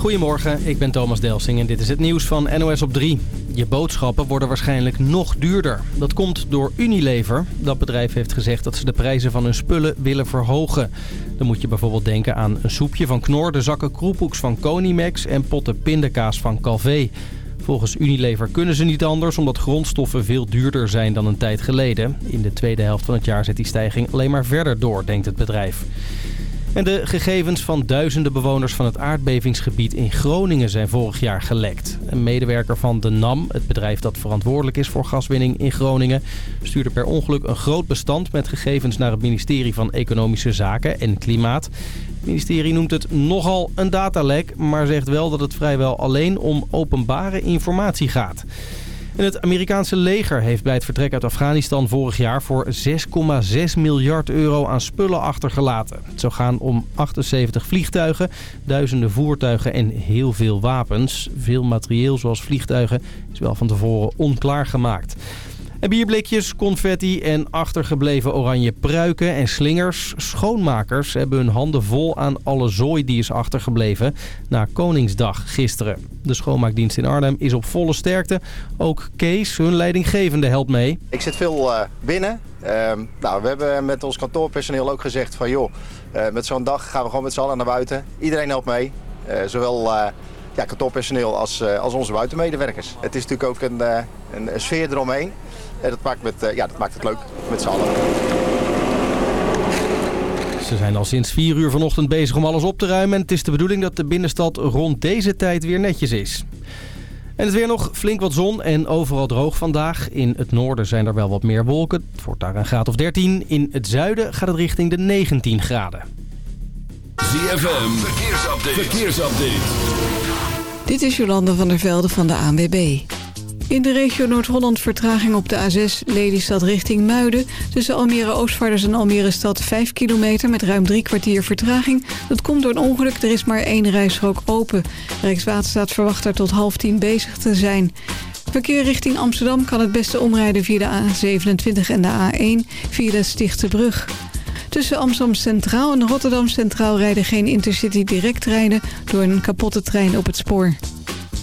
Goedemorgen, ik ben Thomas Delsing en dit is het nieuws van NOS op 3. Je boodschappen worden waarschijnlijk nog duurder. Dat komt door Unilever. Dat bedrijf heeft gezegd dat ze de prijzen van hun spullen willen verhogen. Dan moet je bijvoorbeeld denken aan een soepje van Knor, de zakken kroephoeks van Conimax en potten pindakaas van Calvé. Volgens Unilever kunnen ze niet anders omdat grondstoffen veel duurder zijn dan een tijd geleden. In de tweede helft van het jaar zet die stijging alleen maar verder door, denkt het bedrijf. En de gegevens van duizenden bewoners van het aardbevingsgebied in Groningen zijn vorig jaar gelekt. Een medewerker van de NAM, het bedrijf dat verantwoordelijk is voor gaswinning in Groningen, stuurde per ongeluk een groot bestand met gegevens naar het ministerie van Economische Zaken en Klimaat. Het ministerie noemt het nogal een datalek, maar zegt wel dat het vrijwel alleen om openbare informatie gaat. En het Amerikaanse leger heeft bij het vertrek uit Afghanistan vorig jaar voor 6,6 miljard euro aan spullen achtergelaten. Het zou gaan om 78 vliegtuigen, duizenden voertuigen en heel veel wapens. Veel materieel zoals vliegtuigen is wel van tevoren onklaargemaakt. En bierblikjes, confetti en achtergebleven oranje pruiken en slingers. Schoonmakers hebben hun handen vol aan alle zooi die is achtergebleven na Koningsdag gisteren. De schoonmaakdienst in Arnhem is op volle sterkte. Ook Kees, hun leidinggevende, helpt mee. Ik zit veel uh, binnen. Uh, nou, we hebben met ons kantoorpersoneel ook gezegd van joh, uh, met zo'n dag gaan we gewoon met z'n allen naar buiten. Iedereen helpt mee. Uh, zowel ja, kantoorpersoneel als, als onze buitenmedewerkers. Het is natuurlijk ook een sfeer eromheen. En dat maakt, met, ja, dat maakt het leuk met z'n allen. Ze zijn al sinds 4 uur vanochtend bezig om alles op te ruimen. En het is de bedoeling dat de binnenstad rond deze tijd weer netjes is. En het weer nog flink wat zon en overal droog vandaag. In het noorden zijn er wel wat meer wolken. Het wordt daar een graad of 13. In het zuiden gaat het richting de 19 graden. ZFM, verkeersupdate. verkeersupdate. Dit is Jolande van der Velde van de ANWB. In de regio Noord-Holland vertraging op de A6 Lelystad richting Muiden. Tussen Almere Oostvaarders en Almere Stad 5 kilometer met ruim drie kwartier vertraging. Dat komt door een ongeluk, er is maar één rijstrook open. Rijkswaterstaat verwacht er tot half tien bezig te zijn. Verkeer richting Amsterdam kan het beste omrijden via de A27 en de A1 via de Stichtse Brug. Tussen Amsterdam Centraal en Rotterdam Centraal rijden geen intercity directtreinen door een kapotte trein op het spoor.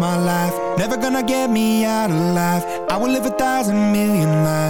My life. Never gonna get me out alive I will live a thousand million lives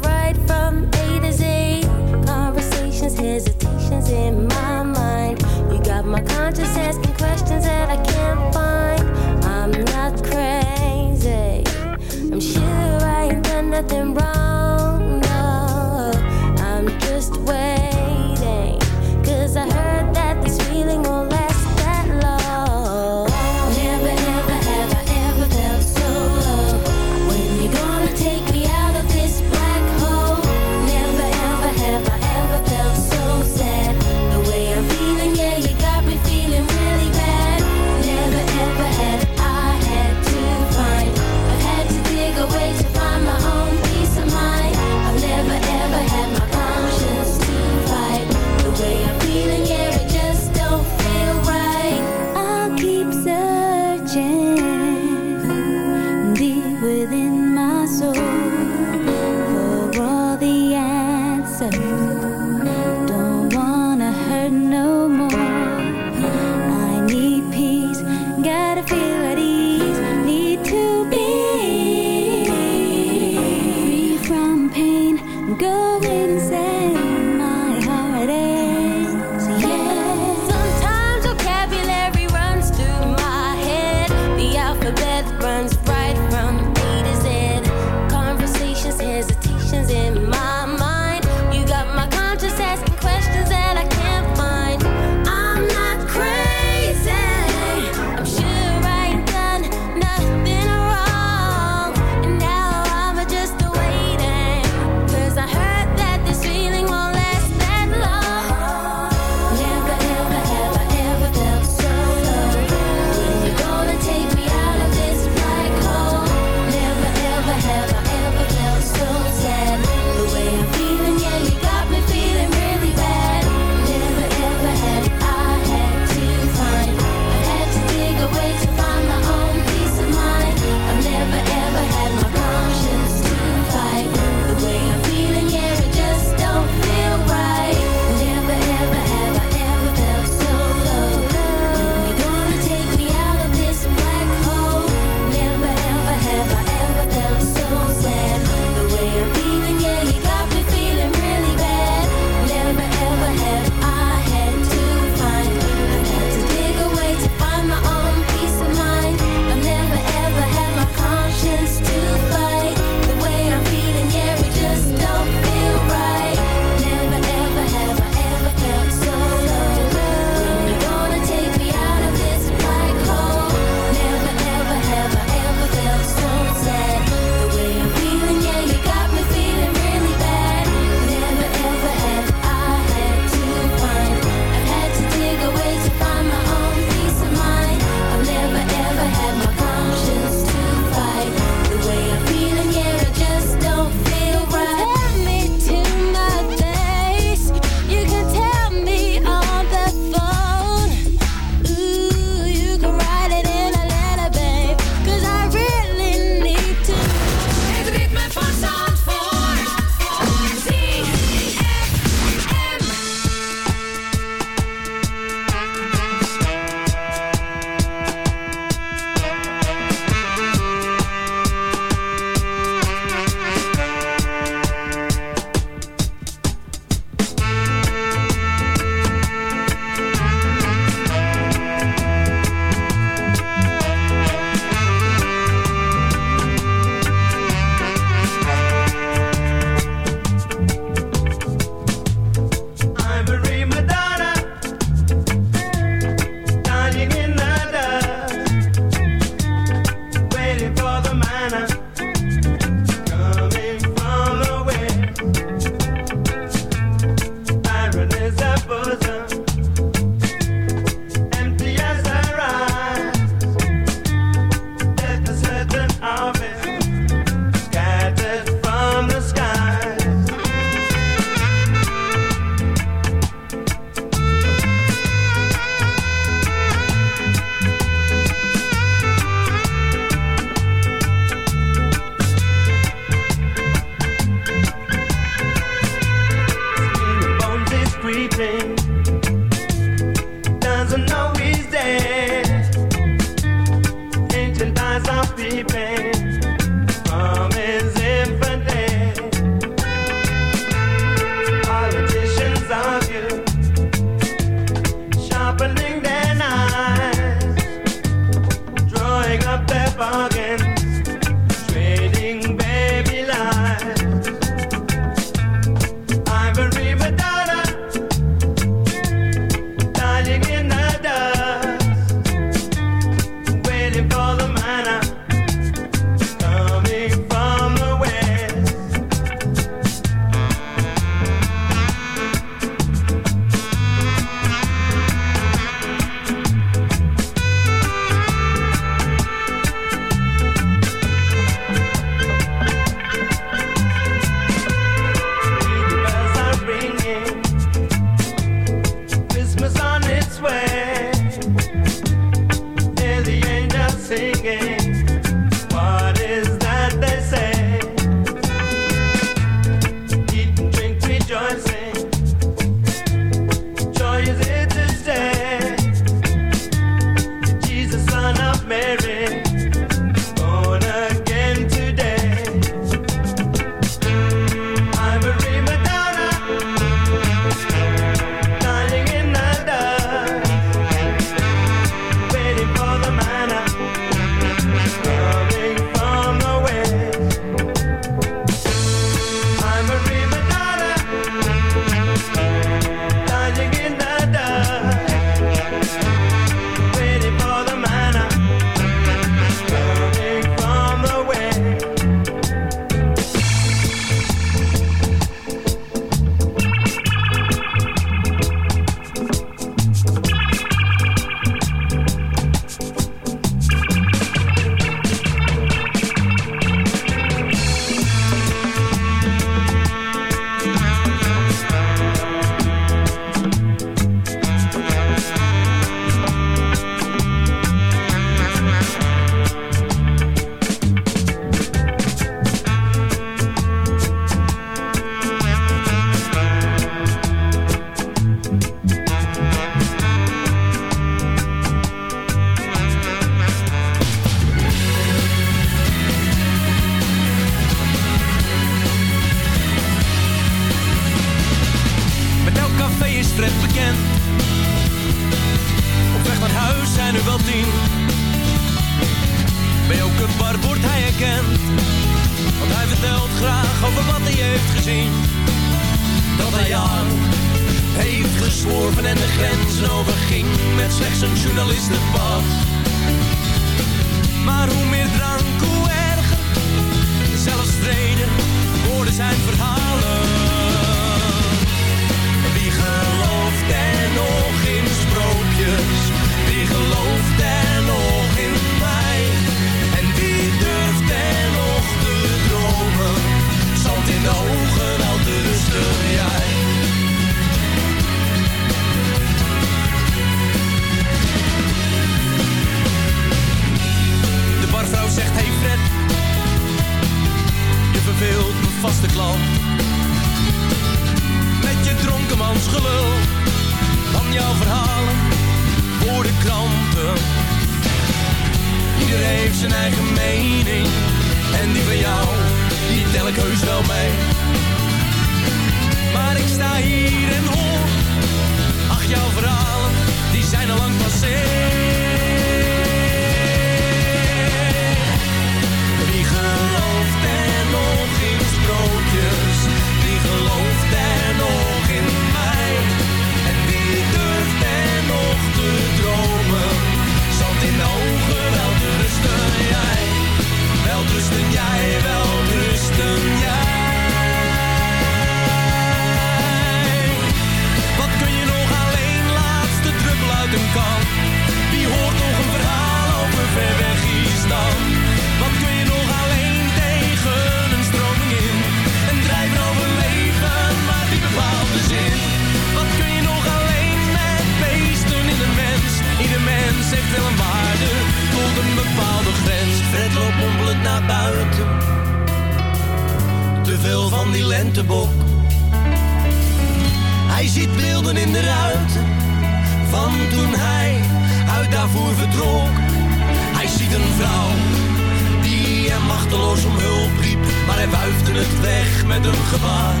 Het weg met een gebaar.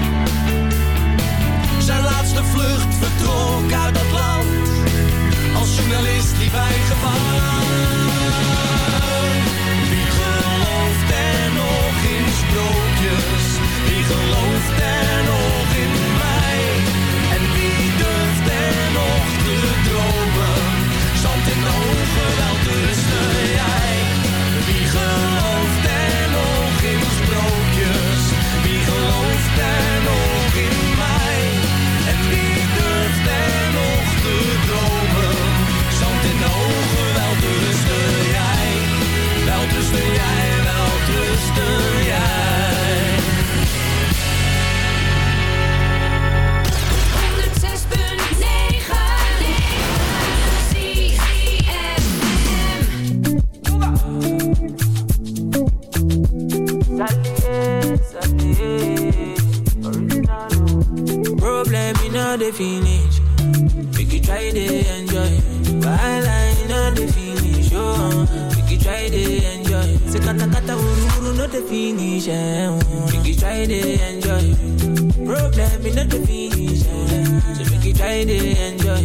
Zijn laatste vlucht vertrok uit dat land, als journalist liep hij gevaar. Wie gelooft er nog in sprookjes? Wie gelooft In the finish. Make you try to enjoy. I know the finish. Oh, make you try to enjoy. Say kata kata uru uru no the finish. Eh. oh. Make you try to enjoy. Problem all the finish. Eh. So make you try to enjoy.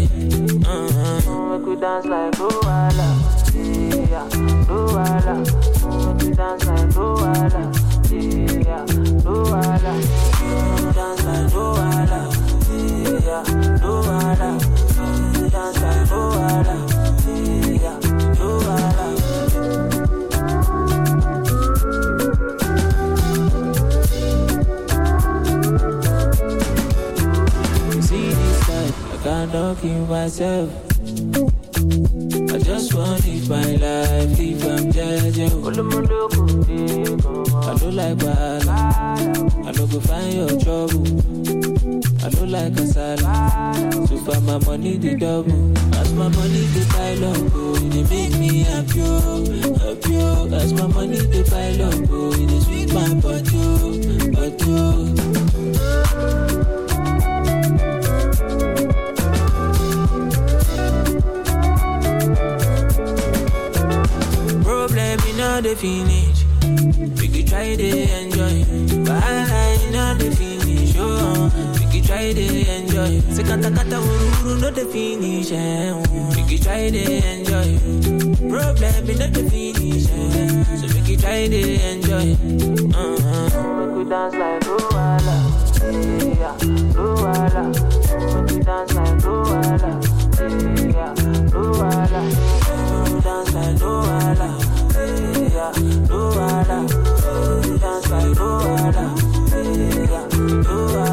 Uh-huh. Make you dance like Luala. Yeah, Luala. Make you dance like Luala. Yeah, Luala. I cannot keep myself. I just want to live my life, if I'm judging. I don't like bad, I don't go find your trouble. I don't like kasala, so far my money the double. As my money the pile up, oh, it make me happy, oh, happy. oh. As my money the pile up, oh, it sweet my body, oh, body. oh. Problem in all the finish. We could try to enjoy. But I know the finish try to enjoy. Say kata kata wuru no the finish. Make you try to enjoy. Problem in the finish. So we can try to enjoy. Uh-huh. Make we dance like Luala. Yeah, Luala. Make we dance like Luala. Yeah, Luala. Make we dance like Luala. Yeah, Luala. Dance like Luala. Yeah, Luala.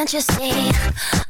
Can't you see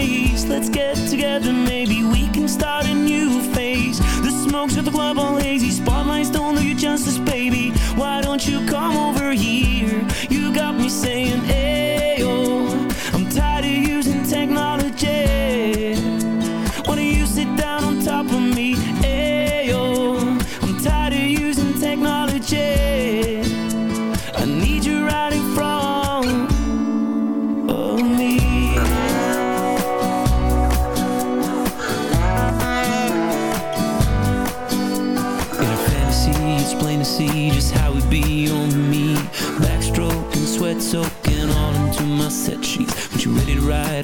craze. Let's get together, maybe we can start a new phase. The smokes at the club all hazy. Spotlights don't do you justice, baby. Why don't you come over here? You got me saying, Ayo. Oh, I'm tired of using technology.